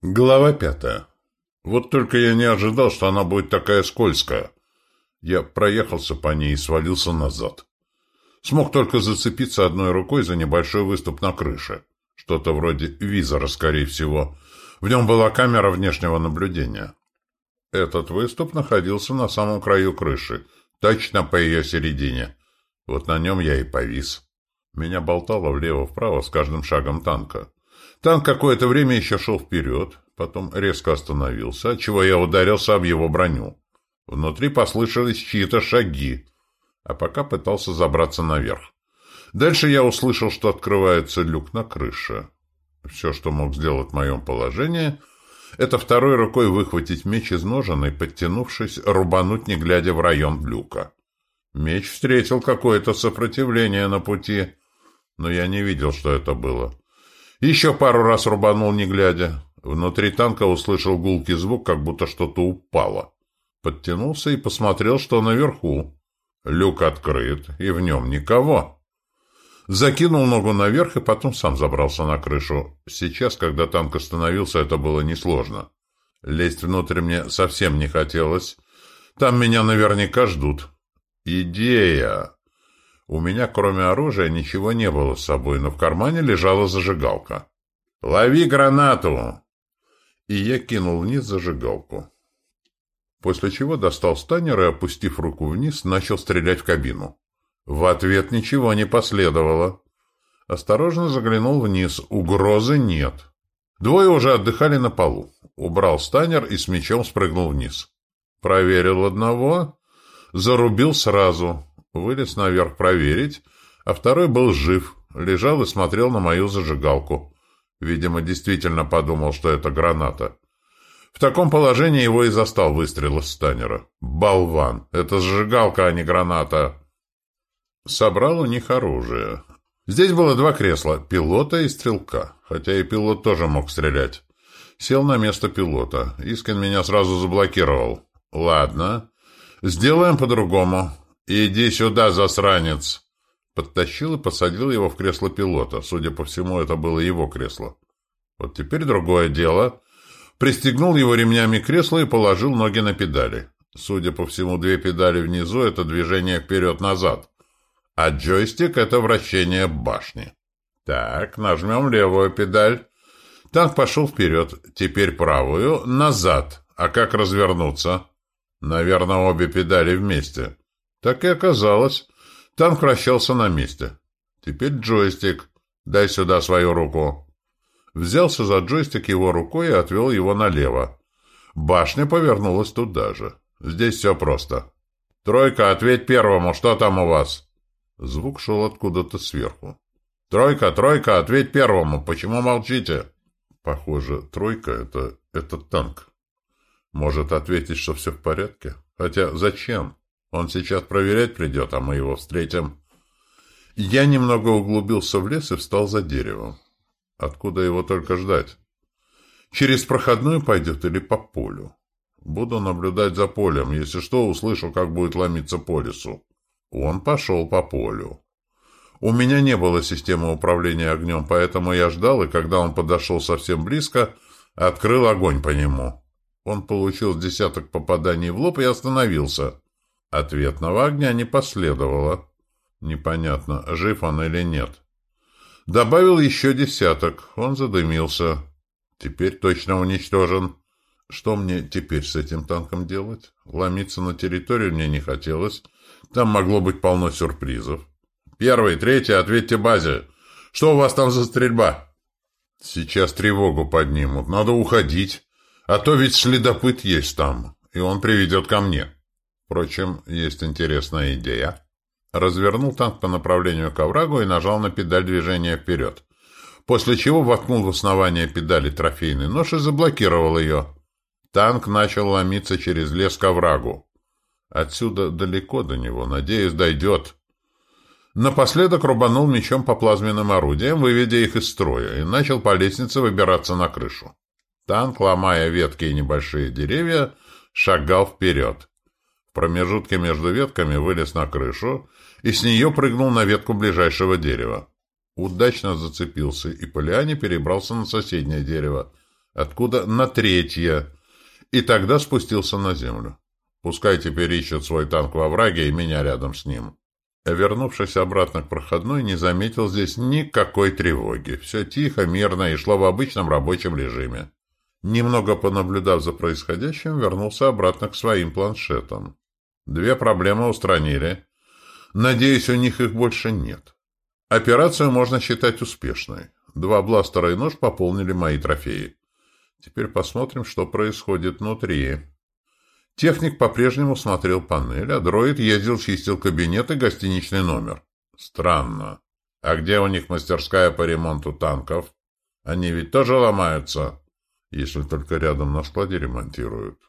Глава пятая. Вот только я не ожидал, что она будет такая скользкая. Я проехался по ней и свалился назад. Смог только зацепиться одной рукой за небольшой выступ на крыше. Что-то вроде визора, скорее всего. В нем была камера внешнего наблюдения. Этот выступ находился на самом краю крыши, точно по ее середине. Вот на нем я и повис. Меня болтало влево-вправо с каждым шагом танка. Танк какое-то время еще шел вперед, потом резко остановился, отчего я ударился об его броню. Внутри послышались чьи-то шаги, а пока пытался забраться наверх. Дальше я услышал, что открывается люк на крыше. Все, что мог сделать в моем положении, это второй рукой выхватить меч из ножен и, подтянувшись, рубануть, не глядя в район люка. Меч встретил какое-то сопротивление на пути, но я не видел, что это было. Еще пару раз рубанул, не глядя. Внутри танка услышал гулкий звук, как будто что-то упало. Подтянулся и посмотрел, что наверху. Люк открыт, и в нем никого. Закинул ногу наверх и потом сам забрался на крышу. Сейчас, когда танк остановился, это было несложно. Лезть внутрь мне совсем не хотелось. Там меня наверняка ждут. Идея! У меня, кроме оружия, ничего не было с собой, но в кармане лежала зажигалка. «Лови гранату!» И я кинул вниз зажигалку. После чего достал станер и, опустив руку вниз, начал стрелять в кабину. В ответ ничего не последовало. Осторожно заглянул вниз. Угрозы нет. Двое уже отдыхали на полу. Убрал станер и с мечом спрыгнул вниз. Проверил одного. Зарубил сразу. Вылез наверх проверить, а второй был жив, лежал и смотрел на мою зажигалку. Видимо, действительно подумал, что это граната. В таком положении его и застал выстрел из станера. Болван! Это зажигалка, а не граната! Собрал у них оружие. Здесь было два кресла, пилота и стрелка, хотя и пилот тоже мог стрелять. Сел на место пилота. Искин меня сразу заблокировал. Ладно, сделаем по-другому. «Иди сюда, засранец!» Подтащил и посадил его в кресло пилота. Судя по всему, это было его кресло. Вот теперь другое дело. Пристегнул его ремнями кресла и положил ноги на педали. Судя по всему, две педали внизу — это движение вперед-назад. А джойстик — это вращение башни. Так, нажмем левую педаль. Танк пошел вперед. Теперь правую. Назад. А как развернуться? Наверное, обе педали вместе. Так и оказалось. Танк вращался на месте. Теперь джойстик. Дай сюда свою руку. Взялся за джойстик его рукой и отвел его налево. Башня повернулась туда же. Здесь все просто. «Тройка, ответь первому, что там у вас?» Звук шел откуда-то сверху. «Тройка, тройка, ответь первому, почему молчите?» Похоже, тройка — это... это танк. Может ответить, что все в порядке? Хотя зачем? Он сейчас проверять придет, а мы его встретим. Я немного углубился в лес и встал за деревом. Откуда его только ждать? Через проходную пойдет или по полю? Буду наблюдать за полем. Если что, услышу, как будет ломиться по лесу. Он пошел по полю. У меня не было системы управления огнем, поэтому я ждал, и когда он подошел совсем близко, открыл огонь по нему. Он получил десяток попаданий в лоб и остановился. Ответного огня не последовало. Непонятно, жив он или нет. Добавил еще десяток. Он задымился. Теперь точно уничтожен. Что мне теперь с этим танком делать? Ломиться на территорию мне не хотелось. Там могло быть полно сюрпризов. Первый, третий, ответьте базе. Что у вас там за стрельба? Сейчас тревогу поднимут. Надо уходить. А то ведь следопыт есть там, и он приведет ко мне. Впрочем, есть интересная идея. Развернул танк по направлению к оврагу и нажал на педаль движения вперед. После чего воткнул в основание педали трофейный нож и заблокировал ее. Танк начал ломиться через лес к оврагу. Отсюда далеко до него, надеюсь, дойдет. Напоследок рубанул мечом по плазменным орудиям, выведя их из строя, и начал по лестнице выбираться на крышу. Танк, ломая ветки и небольшие деревья, шагал вперед промежутке между ветками вылез на крышу и с нее прыгнул на ветку ближайшего дерева. Удачно зацепился и по лиане перебрался на соседнее дерево. откуда на третье, и тогда спустился на землю. Пускай теперь ищет свой танк во враге и меня рядом с ним. Вернувшись обратно к проходной, не заметил здесь никакой тревоги. Все тихо, мирно и шло в обычном рабочем режиме. Немного понаблюдав за происходящим, вернулся обратно к своим планшетам. Две проблемы устранили. Надеюсь, у них их больше нет. Операцию можно считать успешной. Два бластера и нож пополнили мои трофеи. Теперь посмотрим, что происходит внутри. Техник по-прежнему смотрел панель, а дроид ездил, чистил кабинет и гостиничный номер. Странно. А где у них мастерская по ремонту танков? Они ведь тоже ломаются, если только рядом на складе ремонтируют.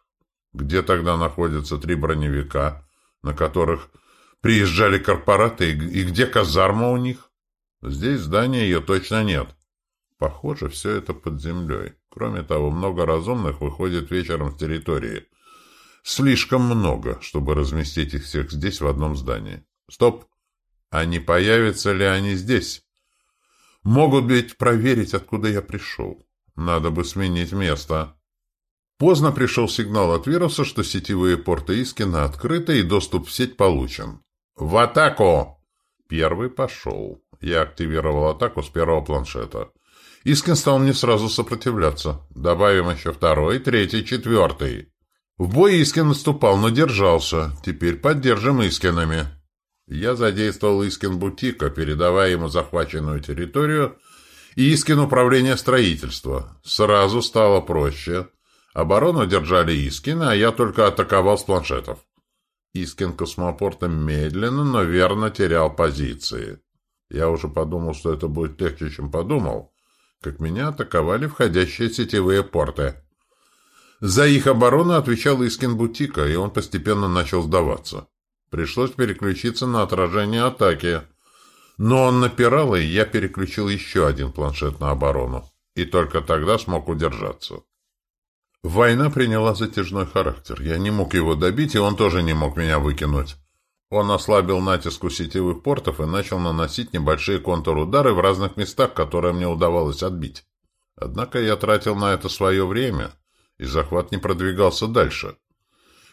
Где тогда находятся три броневика, на которых приезжали корпораты, и где казарма у них? Здесь здания ее точно нет. Похоже, все это под землей. Кроме того, много разумных выходит вечером с территории. Слишком много, чтобы разместить их всех здесь в одном здании. Стоп! А не появятся ли они здесь? Могут ведь проверить, откуда я пришел. Надо бы сменить место. Поздно пришел сигнал от вируса, что сетевые порты Искина открыты и доступ в сеть получен. «В атаку!» Первый пошел. Я активировал атаку с первого планшета. Искин стал мне сразу сопротивляться. Добавим еще второй, третий, четвертый. В бой Искин наступал, но держался. Теперь поддержим Искинами. Я задействовал Искин Бутика, передавая ему захваченную территорию, и Искин управление строительства. Сразу стало проще. Оборону держали Искины, а я только атаковал с планшетов. Искин космопортом медленно, но верно терял позиции. Я уже подумал, что это будет легче, чем подумал, как меня атаковали входящие сетевые порты. За их оборону отвечал Искин Бутика, и он постепенно начал сдаваться. Пришлось переключиться на отражение атаки. Но он напирал, и я переключил еще один планшет на оборону. И только тогда смог удержаться. Война приняла затяжной характер. Я не мог его добить, и он тоже не мог меня выкинуть. Он ослабил натиск у сетевых портов и начал наносить небольшие контур-удары в разных местах, которые мне удавалось отбить. Однако я тратил на это свое время, и захват не продвигался дальше.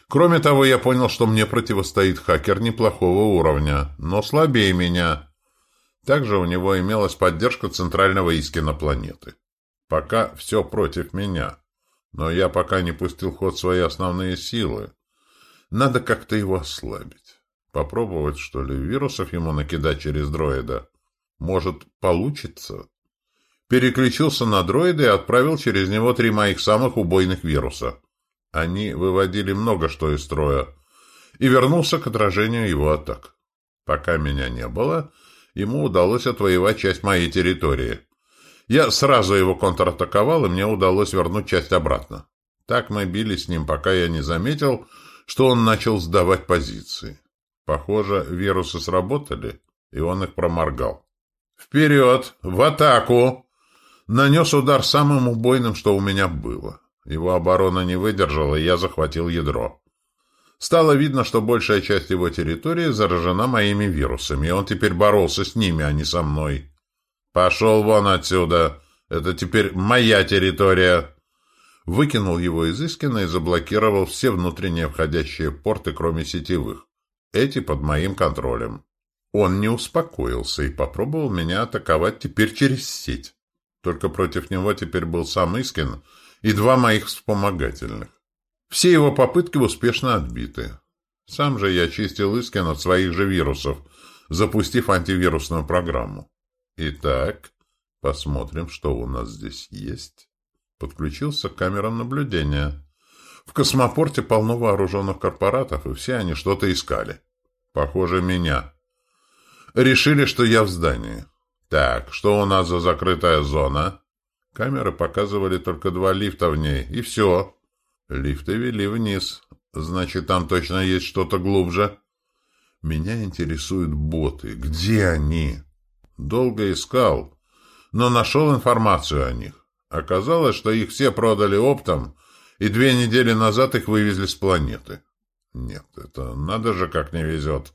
Кроме того, я понял, что мне противостоит хакер неплохого уровня, но слабее меня. Также у него имелась поддержка центрального Искина планеты. Пока все против меня. Но я пока не пустил в ход свои основные силы. Надо как-то его ослабить. Попробовать, что ли, вирусов ему накидать через дроида. Может, получится? Переключился на дроида и отправил через него три моих самых убойных вируса. Они выводили много что из строя. И вернулся к отражению его атак. Пока меня не было, ему удалось отвоевать часть моей территории. Я сразу его контратаковал, и мне удалось вернуть часть обратно. Так мы бились с ним, пока я не заметил, что он начал сдавать позиции. Похоже, вирусы сработали, и он их проморгал. «Вперед! В атаку!» Нанес удар самым убойным, что у меня было. Его оборона не выдержала, и я захватил ядро. Стало видно, что большая часть его территории заражена моими вирусами, и он теперь боролся с ними, а не со мной. «Пошел вон отсюда! Это теперь моя территория!» Выкинул его из Искина и заблокировал все внутренние входящие порты, кроме сетевых. Эти под моим контролем. Он не успокоился и попробовал меня атаковать теперь через сеть. Только против него теперь был сам Искин и два моих вспомогательных. Все его попытки успешно отбиты. Сам же я чистил Искин от своих же вирусов, запустив антивирусную программу. Итак, посмотрим, что у нас здесь есть. Подключился к камерам наблюдения. В космопорте полно вооруженных корпоратов, и все они что-то искали. Похоже, меня. Решили, что я в здании. Так, что у нас за закрытая зона? Камеры показывали только два лифта в ней, и все. Лифты вели вниз. Значит, там точно есть что-то глубже. Меня интересуют боты. Где они? Долго искал, но нашел информацию о них. Оказалось, что их все продали оптом, и две недели назад их вывезли с планеты. Нет, это надо же как не везет.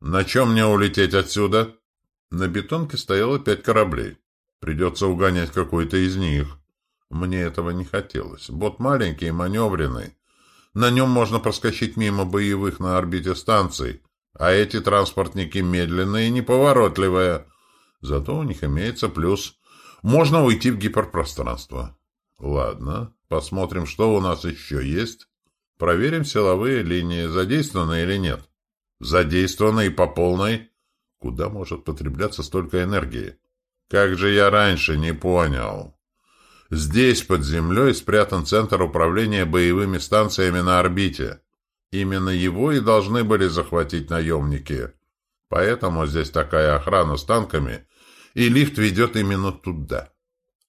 На чем мне улететь отсюда? На бетонке стояло пять кораблей. Придется угонять какой-то из них. Мне этого не хотелось. Бот маленький и маневренный. На нем можно проскочить мимо боевых на орбите станций, а эти транспортники медленные и неповоротливые. Зато у них имеется плюс. Можно уйти в гиперпространство. Ладно, посмотрим, что у нас еще есть. Проверим силовые линии, задействованы или нет. Задействованы и по полной. Куда может потребляться столько энергии? Как же я раньше не понял. Здесь, под землей, спрятан центр управления боевыми станциями на орбите. Именно его и должны были захватить наемники. Поэтому здесь такая охрана с танками, и лифт ведет именно туда.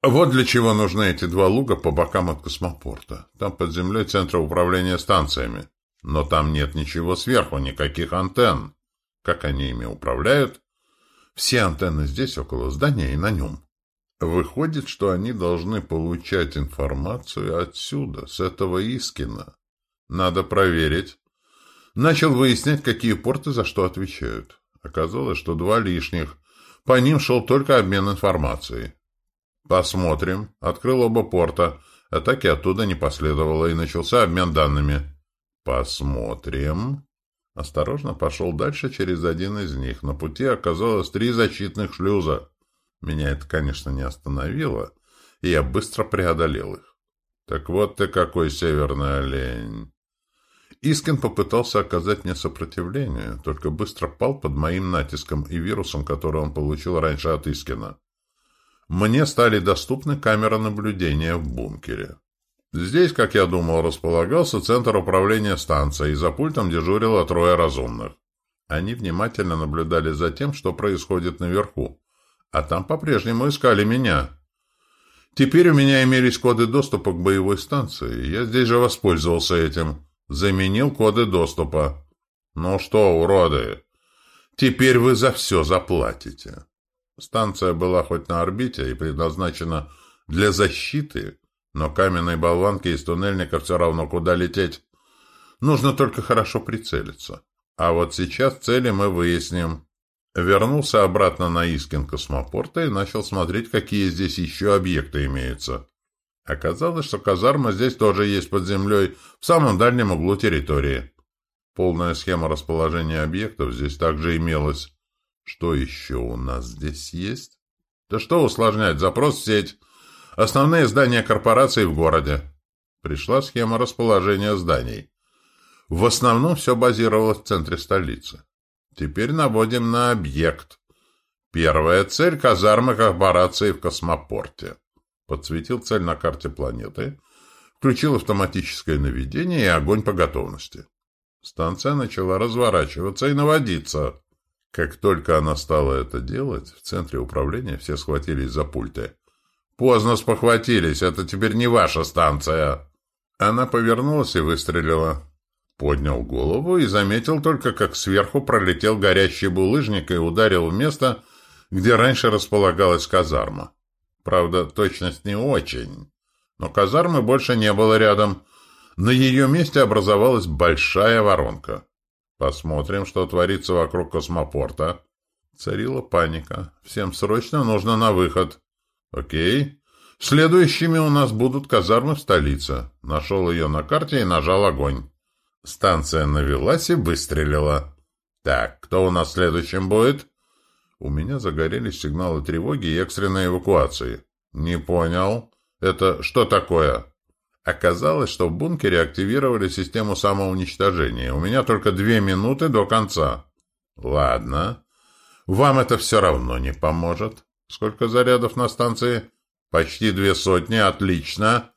Вот для чего нужны эти два луга по бокам от космопорта. Там под землей центр управления станциями. Но там нет ничего сверху, никаких антенн. Как они ими управляют? Все антенны здесь, около здания и на нем. Выходит, что они должны получать информацию отсюда, с этого Искина. Надо проверить. Начал выяснять, какие порты за что отвечают. Оказалось, что два лишних. По ним шел только обмен информацией. Посмотрим. Открыл оба порта. Атаки оттуда не последовало, и начался обмен данными. Посмотрим. Осторожно пошел дальше через один из них. На пути оказалось три защитных шлюза. Меня это, конечно, не остановило, и я быстро преодолел их. Так вот ты какой северный олень. Искин попытался оказать мне сопротивление, только быстро пал под моим натиском и вирусом, который он получил раньше от Искина. Мне стали доступны камеры наблюдения в бункере. Здесь, как я думал, располагался центр управления станцией, и за пультом дежурило трое разумных. Они внимательно наблюдали за тем, что происходит наверху, а там по-прежнему искали меня. Теперь у меня имелись коды доступа к боевой станции, я здесь же воспользовался этим. Заменил коды доступа. Ну что, уроды, теперь вы за все заплатите. Станция была хоть на орбите и предназначена для защиты, но каменной болванке из туннельника все равно куда лететь. Нужно только хорошо прицелиться. А вот сейчас цели мы выясним. Вернулся обратно на Искин космопорта и начал смотреть, какие здесь еще объекты имеются. Оказалось, что казарма здесь тоже есть под землей, в самом дальнем углу территории. Полная схема расположения объектов здесь также имелась. Что еще у нас здесь есть? Да что усложнять, запрос в сеть. Основные здания корпораций в городе. Пришла схема расположения зданий. В основном все базировалось в центре столицы. Теперь наводим на объект. Первая цель – казармы корпорации в космопорте подсветил цель на карте планеты, включил автоматическое наведение и огонь по готовности. Станция начала разворачиваться и наводиться. Как только она стала это делать, в центре управления все схватились за пульты. «Поздно спохватились, это теперь не ваша станция!» Она повернулась и выстрелила. Поднял голову и заметил только, как сверху пролетел горящий булыжник и ударил в место, где раньше располагалась казарма. Правда, точность не очень. Но казармы больше не было рядом. На ее месте образовалась большая воронка. Посмотрим, что творится вокруг космопорта. Царила паника. Всем срочно нужно на выход. Окей. Следующими у нас будут казармы в столице. Нашел ее на карте и нажал огонь. Станция навелась и выстрелила. Так, кто у нас следующим будет? У меня загорелись сигналы тревоги и экстренной эвакуации. Не понял. Это что такое? Оказалось, что в бункере активировали систему самоуничтожения. У меня только две минуты до конца. Ладно. Вам это все равно не поможет. Сколько зарядов на станции? Почти две сотни. Отлично.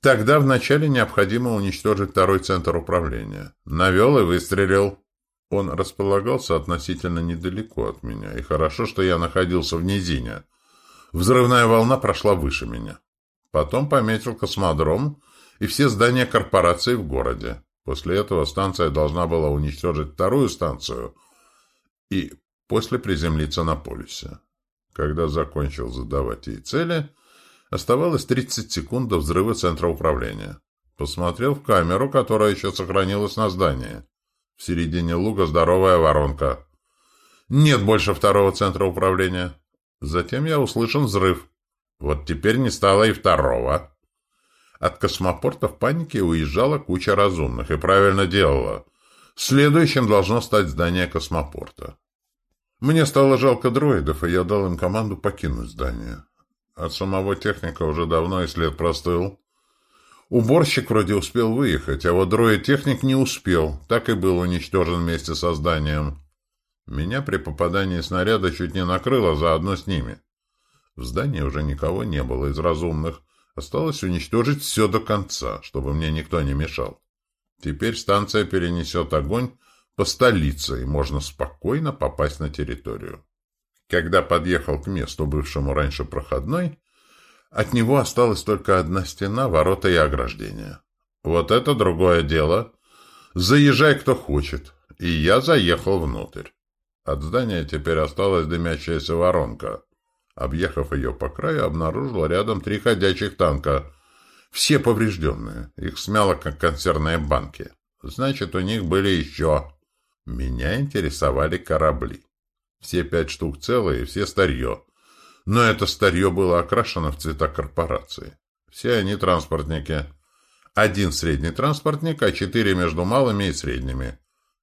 Тогда вначале необходимо уничтожить второй центр управления. Навел и выстрелил. Он располагался относительно недалеко от меня, и хорошо, что я находился в низине. Взрывная волна прошла выше меня. Потом пометил космодром и все здания корпорации в городе. После этого станция должна была уничтожить вторую станцию и после приземлиться на полюсе. Когда закончил задавать ей цели, оставалось 30 секунд до взрыва центра управления. Посмотрел в камеру, которая еще сохранилась на здании. В середине луга здоровая воронка. Нет больше второго центра управления. Затем я услышал взрыв. Вот теперь не стало и второго. От космопорта в панике уезжала куча разумных, и правильно делала. Следующим должно стать здание космопорта. Мне стало жалко дроидов, и я дал им команду покинуть здание. От самого техника уже давно и след простыл. Уборщик вроде успел выехать, а вот дроид-техник не успел, так и был уничтожен вместе со зданием. Меня при попадании снаряда чуть не накрыло заодно с ними. В здании уже никого не было из разумных. Осталось уничтожить все до конца, чтобы мне никто не мешал. Теперь станция перенесет огонь по столице, и можно спокойно попасть на территорию. Когда подъехал к месту, бывшему раньше проходной, от него осталась только одна стена, ворота и ограждение. Вот это другое дело. Заезжай, кто хочет. И я заехал внутрь. От здания теперь осталась дымящаяся воронка. Объехав ее по краю, обнаружил рядом три ходячих танка. Все поврежденные. Их смяло, как консервные банки. Значит, у них были еще... Меня интересовали корабли. Все пять штук целые, все старье. Но это старье было окрашено в цвета корпорации. Все они транспортники. Один средний транспортник, а четыре между малыми и средними.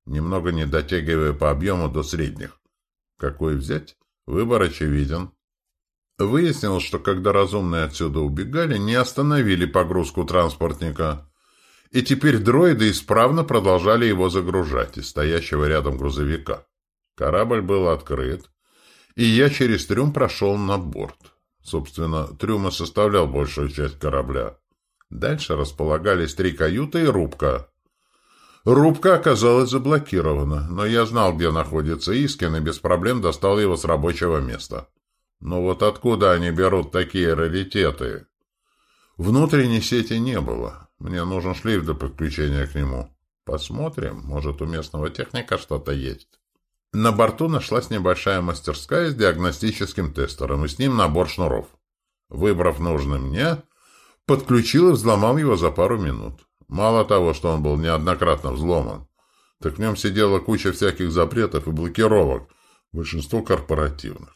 Немного не дотягивая по объему до средних. Какой взять? Выбор очевиден. Выяснилось, что когда разумные отсюда убегали, не остановили погрузку транспортника. И теперь дроиды исправно продолжали его загружать из стоящего рядом грузовика. Корабль был открыт, и я через трюм прошел на борт. Собственно, трюм и составлял большую часть корабля. Дальше располагались три каюты и рубка. Рубка оказалась заблокирована, но я знал, где находится Искин, и без проблем достал его с рабочего места. Но вот откуда они берут такие раритеты? Внутренней сети не было. Мне нужен шлейф для подключения к нему. Посмотрим, может, у местного техника что-то есть. На борту нашлась небольшая мастерская с диагностическим тестером и с ним набор шнуров. Выбрав нужный мне, подключил и взломал его за пару минут. Мало того, что он был неоднократно взломан, так в нем сидела куча всяких запретов и блокировок, большинство корпоративных.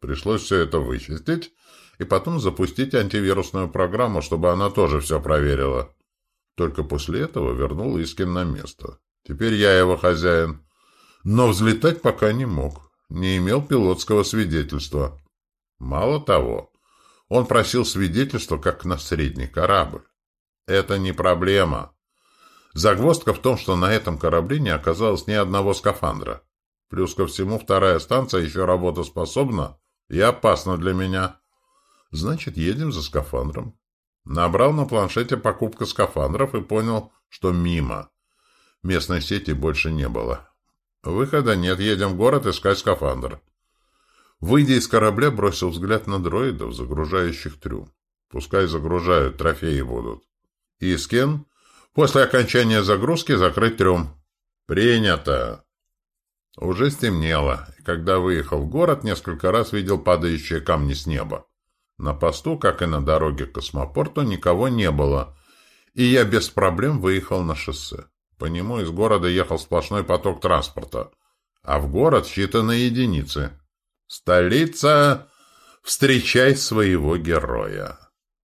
Пришлось все это вычистить и потом запустить антивирусную программу, чтобы она тоже все проверила. Только после этого вернул Искин на место. Теперь я его хозяин но взлетать пока не мог, не имел пилотского свидетельства. Мало того, он просил свидетельства как на средний корабль. Это не проблема. Загвоздка в том, что на этом корабле не оказалось ни одного скафандра. Плюс ко всему, вторая станция еще работоспособна и опасна для меня. Значит, едем за скафандром. Набрал на планшете покупка скафандров и понял, что мимо. Местной сети больше не было. Выхода нет, едем в город искать скафандр. Выйдя из корабля, бросил взгляд на дроидов, загружающих трюм. Пускай загружают, трофеи будут. Искин. После окончания загрузки закрыть трюм. Принято. Уже стемнело, и когда выехал в город, несколько раз видел падающие камни с неба. На посту, как и на дороге к космопорту, никого не было, и я без проблем выехал на шоссе. По нему из города ехал сплошной поток транспорта, а в город считанные единицы. Столица, встречай своего героя.